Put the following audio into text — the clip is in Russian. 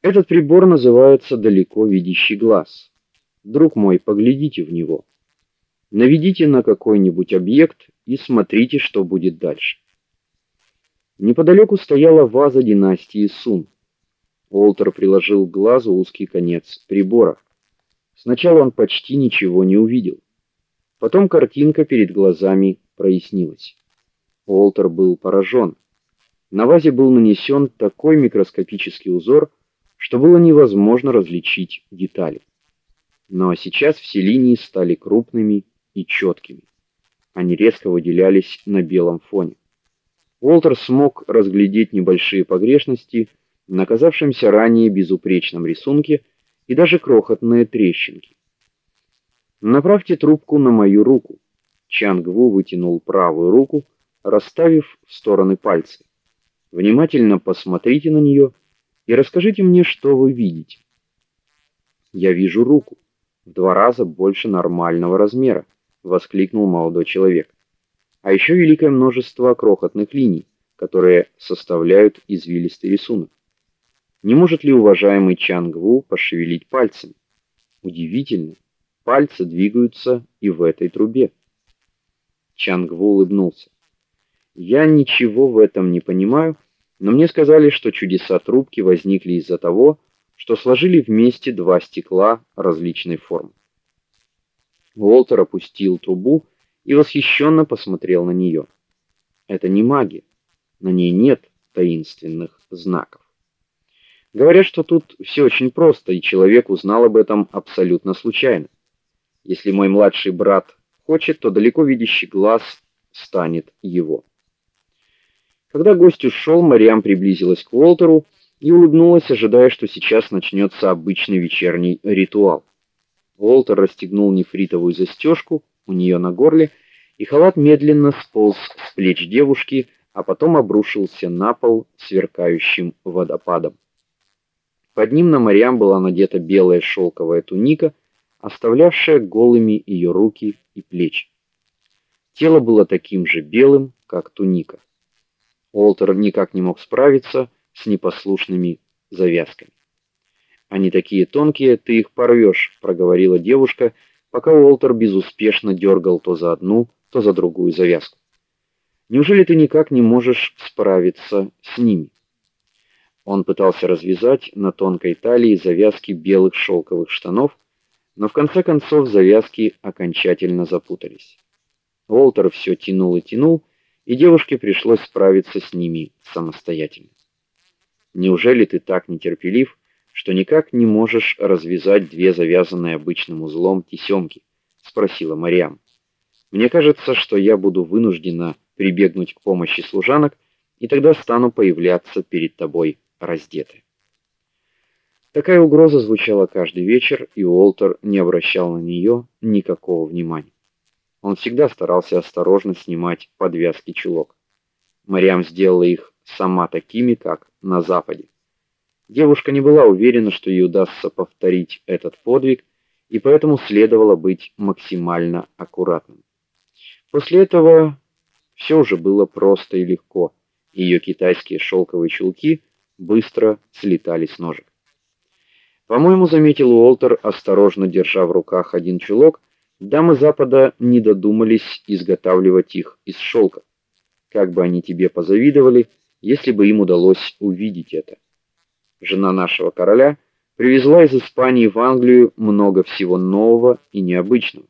Этот прибор называется далеко видящий глаз. Друг мой, поглядите в него. Наведите на какой-нибудь объект и смотрите, что будет дальше. Неподалеку стояла ваза династии Сун. Уолтер приложил к глазу узкий конец прибора. Сначала он почти ничего не увидел. Потом картинка перед глазами прояснилась. Уолтер был поражен. На вазе был нанесен такой микроскопический узор, что было невозможно различить детали. Но сейчас все линии стали крупными и четкими. Они резко выделялись на белом фоне. Уолтер смог разглядеть небольшие погрешности на казавшемся ранее безупречном рисунке и даже крохотные трещинки. Направьте трубку на мою руку. Чангву вытянул правую руку, расставив в стороны пальцы. Внимательно посмотрите на нее и расскажите мне, что вы видите. Я вижу руку в два раза больше нормального размера, воскликнул молодой человек. А еще великое множество крохотных линий, которые составляют извилистый рисунок. Не может ли уважаемый Чангву пошевелить пальцами? Удивительно, пальцы двигаются и в этой трубе. Чангву улыбнулся. Я ничего в этом не понимаю, но мне сказали, что чудеса трубки возникли из-за того, что сложили вместе два стекла различной формы. Уолтер опустил трубу и восхищенно посмотрел на нее. Это не магия. На ней нет таинственных знаков. Говорят, что тут все очень просто, и человек узнал об этом абсолютно случайно. Если мой младший брат хочет, то далеко видящий глаз станет его. Когда гость ушел, Мариам приблизилась к Уолтеру и улыбнулась, ожидая, что сейчас начнется обычный вечерний ритуал. Уолтер расстегнул нефритовую застежку у нее на горле, и халат медленно сполз с плеч девушки, а потом обрушился на пол сверкающим водопадом. Под ним на Мариам была надета белая шелковая туника, оставлявшая голыми ее руки и плечи. Тело было таким же белым, как туника. Олтер никак не мог справиться с непослушными завязками. Они такие тонкие, ты их порвешь», — проговорила девушка, пока Олтер безуспешно дергал то за одну, то за другую завязку. Неужели ты никак не можешь справиться с ними? Он пытался развязать на тонкой талии завязки белых шелковых штанов, но в конце концов завязки окончательно запутались. Олтер все тянул и тянул, и девушке пришлось справиться с ними самостоятельно. Неужели ты так нетерпелив, что никак не можешь развязать две завязанные обычным узлом тесемки? спросила Мариам. Мне кажется, что я буду вынуждена прибегнуть к помощи служанок, и тогда стану появляться перед тобой раздетой. Такая угроза звучала каждый вечер, и Уолтер не обращал на нее никакого внимания. Он всегда старался осторожно снимать подвязки чулок. Мариам сделала их сама такими, как на западе. Девушка не была уверена, что ей удастся повторить этот подвиг, и поэтому следовало быть максимально аккуратным. После этого все уже было просто и легко. Ее китайские шелковые чулки быстро слетали с ножек. По-моему, заметил Уолтер, осторожно держа в руках один чулок, Дамы Запада не додумались изготавливать их из шелка. Как бы они тебе позавидовали, если бы им удалось увидеть это. Жена нашего короля привезла из Испании в Англию много всего нового и необычного.